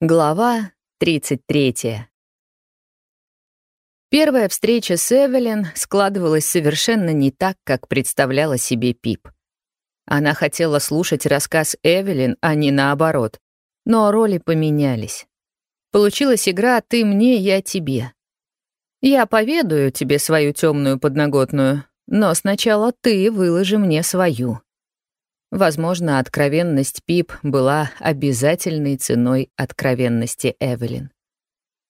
Глава 33. Первая встреча с Эвелин складывалась совершенно не так, как представляла себе Пип. Она хотела слушать рассказ Эвелин, а не наоборот. Но роли поменялись. Получилась игра «ты мне, я тебе». Я поведаю тебе свою темную подноготную, но сначала ты выложи мне свою. Возможно, откровенность Пип была обязательной ценой откровенности Эвелин.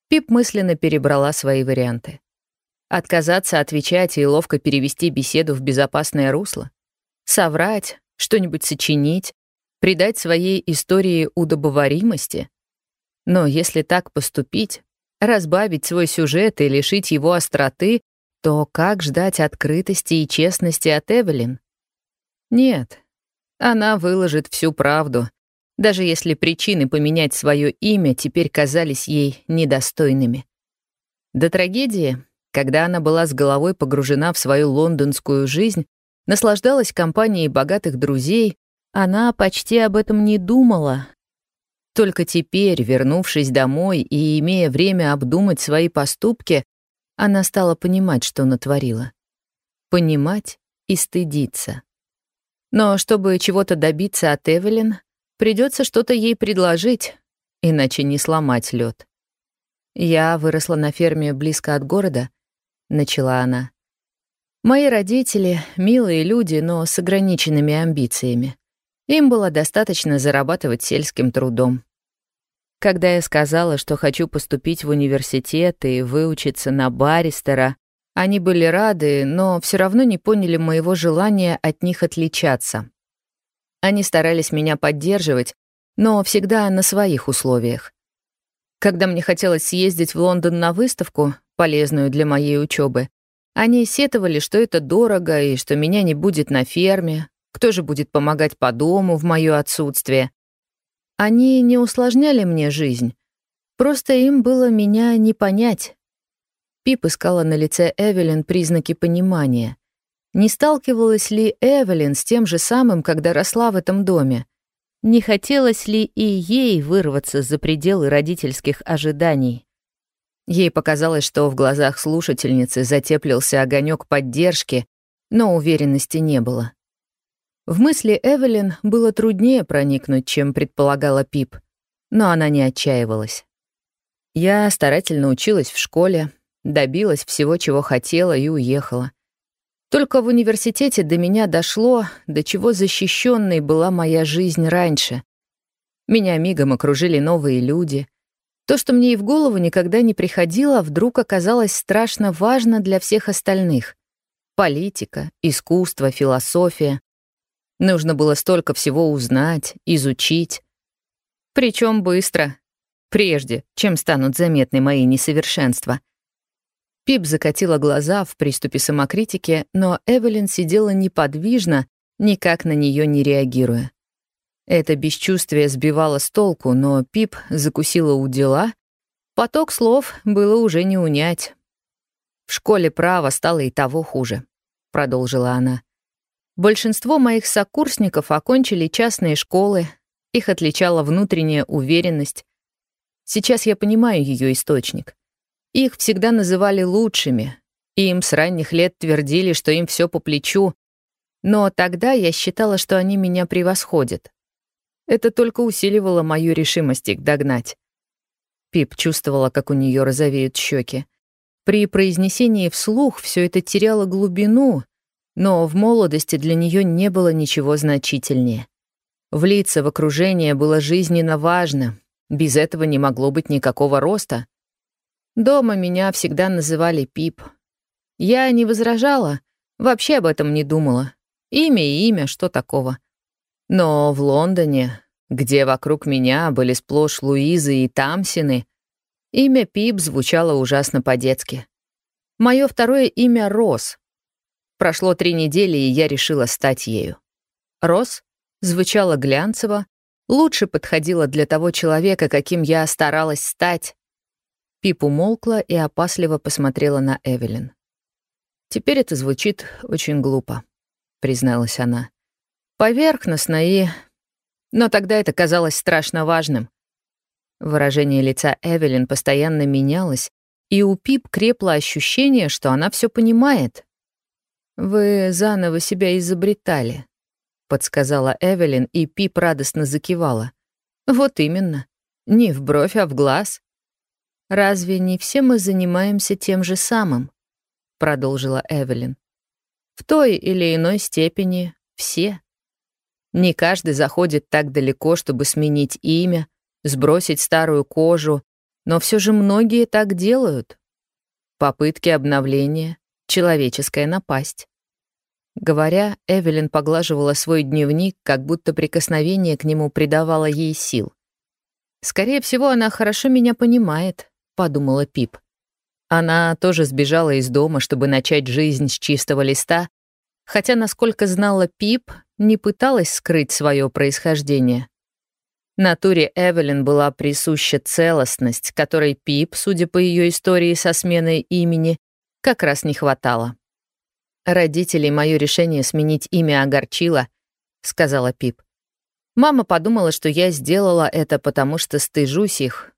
Пип мысленно перебрала свои варианты. Отказаться отвечать и ловко перевести беседу в безопасное русло? Соврать, что-нибудь сочинить, придать своей истории удобоваримости? Но если так поступить, разбавить свой сюжет и лишить его остроты, то как ждать открытости и честности от Эвелин? Нет, она выложит всю правду, даже если причины поменять свое имя теперь казались ей недостойными. До трагедии, когда она была с головой погружена в свою лондонскую жизнь, наслаждалась компанией богатых друзей, она почти об этом не думала. Только теперь, вернувшись домой и имея время обдумать свои поступки, она стала понимать, что натворила. Понимать и стыдиться. Но чтобы чего-то добиться от Эвелин, придется что-то ей предложить, иначе не сломать лед. «Я выросла на ферме близко от города», — начала она. «Мои родители — милые люди, но с ограниченными амбициями. Им было достаточно зарабатывать сельским трудом. Когда я сказала, что хочу поступить в университет и выучиться на баристера, они были рады, но все равно не поняли моего желания от них отличаться. Они старались меня поддерживать, но всегда на своих условиях. Когда мне хотелось съездить в Лондон на выставку, полезную для моей учебы, они сетовали, что это дорого и что меня не будет на ферме, кто же будет помогать по дому в мое отсутствие. Они не усложняли мне жизнь, просто им было меня не понять. Пип искала на лице Эвелин признаки понимания. Не сталкивалась ли Эвелин с тем же самым, когда росла в этом доме? Не хотелось ли и ей вырваться за пределы родительских ожиданий? Ей показалось, что в глазах слушательницы затеплился огонек поддержки, но уверенности не было. В мысли Эвелин было труднее проникнуть, чем предполагала Пип, но она не отчаивалась. Я старательно училась в школе, добилась всего, чего хотела, и уехала. Только в университете до меня дошло, до чего защищенной была моя жизнь раньше. Меня мигом окружили новые люди. То, что мне и в голову никогда не приходило, вдруг оказалось страшно важно для всех остальных. Политика, искусство, философия. Нужно было столько всего узнать, изучить. Причем быстро, прежде, чем станут заметны мои несовершенства. Пип закатила глаза в приступе самокритики, но Эвелин сидела неподвижно, никак на нее не реагируя. Это бесчувствие сбивало с толку, но Пип закусила у дела. Поток слов было уже не унять. «В школе право стало и того хуже», — продолжила она. «Большинство моих сокурсников окончили частные школы, их отличала внутренняя уверенность. Сейчас я понимаю ее источник. Их всегда называли лучшими, и им с ранних лет твердили, что им все по плечу. Но тогда я считала, что они меня превосходят. Это только усиливало мою решимость их догнать. Пип чувствовала, как у нее розовеют щеки. При произнесении вслух все это теряло глубину, но в молодости для нее не было ничего значительнее. Влиться в окружение было жизненно важно, без этого не могло быть никакого роста. Дома меня всегда называли Пип. Я не возражала, вообще об этом не думала. Имя и имя, что такого. Но в Лондоне, где вокруг меня были сплошь Луизы и Тамсины, имя Пип звучало ужасно по-детски. Мое второе имя — Рос. Прошло три недели, и я решила стать ею. Рос звучало глянцево, лучше подходило для того человека, каким я старалась стать, Пип умолкла и опасливо посмотрела на Эвелин. «Теперь это звучит очень глупо», — призналась она. «Поверхностно и... Но тогда это казалось страшно важным. Выражение лица Эвелин постоянно менялось, и у Пип крепло ощущение, что она все понимает. «Вы заново себя изобретали», — подсказала Эвелин, и Пип радостно закивала. «Вот именно. Не в бровь, а в глаз». «Разве не все мы занимаемся тем же самым?» — продолжила Эвелин. «В той или иной степени все. Не каждый заходит так далеко, чтобы сменить имя, сбросить старую кожу, но все же многие так делают. Попытки обновления — человеческая напасть. Говоря, Эвелин поглаживала свой дневник, как будто прикосновение к нему придавало ей сил. «Скорее всего, она хорошо меня понимает», — подумала Пип. Она тоже сбежала из дома, чтобы начать жизнь с чистого листа, хотя, насколько знала Пип, не пыталась скрыть свое происхождение. Натуре Эвелин была присуща целостность, которой Пип, судя по ее истории со сменой имени, как раз не хватало. «Родителей мое решение сменить имя огорчило», — сказала Пип. «Мама подумала, что я сделала это, потому что стыжусь их».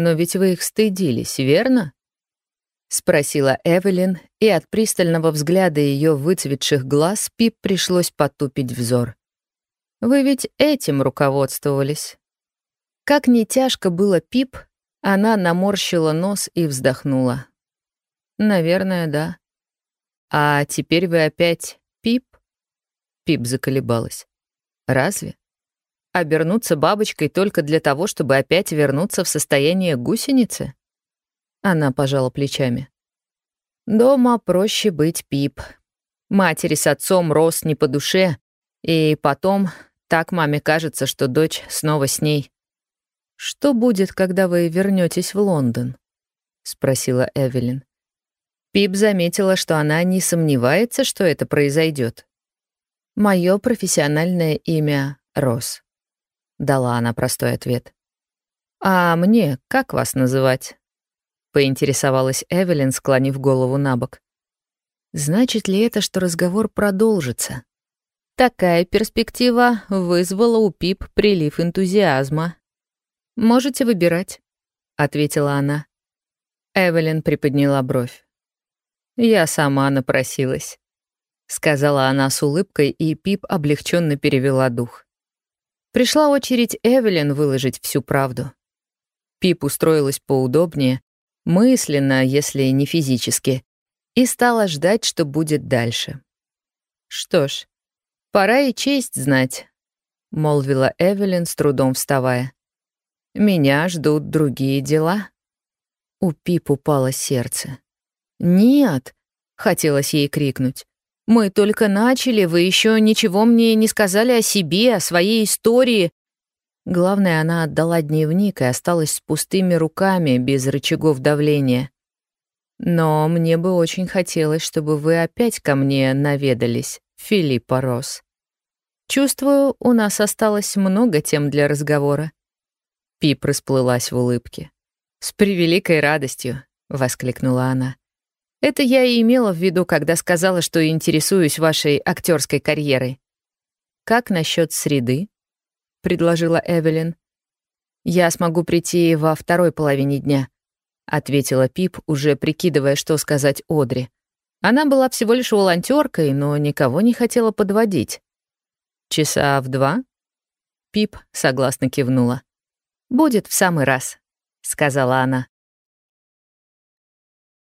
«Но ведь вы их стыдились, верно?» — спросила Эвелин, и от пристального взгляда ее выцветших глаз Пип пришлось потупить взор. «Вы ведь этим руководствовались». Как не тяжко было Пип, она наморщила нос и вздохнула. «Наверное, да». «А теперь вы опять Пип?» Пип заколебалась. «Разве? Обернуться бабочкой только для того, чтобы опять вернуться в состояние гусеницы?» Она пожала плечами. «Дома проще быть Пип. Матери с отцом рос не по душе, и потом так маме кажется, что дочь снова с ней». «Что будет, когда вы вернетесь в Лондон?» — спросила Эвелин. Пип заметила, что она не сомневается, что это произойдет. Мое профессиональное имя — Рос», — дала она простой ответ. «А мне как вас называть?» — поинтересовалась Эвелин, склонив голову на бок. «Значит ли это, что разговор продолжится?» Такая перспектива вызвала у Пип прилив энтузиазма. «Можете выбирать», — ответила она. Эвелин приподняла бровь. «Я сама напросилась», — сказала она с улыбкой, и Пип облегченно перевела дух. Пришла очередь Эвелин выложить всю правду. Пип устроилась поудобнее, мысленно, если не физически, и стала ждать, что будет дальше. «Что ж, пора и честь знать», — молвила Эвелин, с трудом вставая. «Меня ждут другие дела». У Пип упало сердце. «Нет!» — хотелось ей крикнуть. «Мы только начали, вы еще ничего мне не сказали о себе, о своей истории». Главное, она отдала дневник и осталась с пустыми руками, без рычагов давления. «Но мне бы очень хотелось, чтобы вы опять ко мне наведались, Филиппа Рос. Чувствую, у нас осталось много тем для разговора». Пип расплылась в улыбке. «С превеликой радостью», — воскликнула она. Это я и имела в виду, когда сказала, что интересуюсь вашей актерской карьерой. Как насчет среды? предложила Эвелин. Я смогу прийти во второй половине дня, ответила Пип, уже прикидывая, что сказать Одри. Она была всего лишь волонтеркой, но никого не хотела подводить. Часа в два? Пип согласно кивнула. Будет в самый раз, сказала она.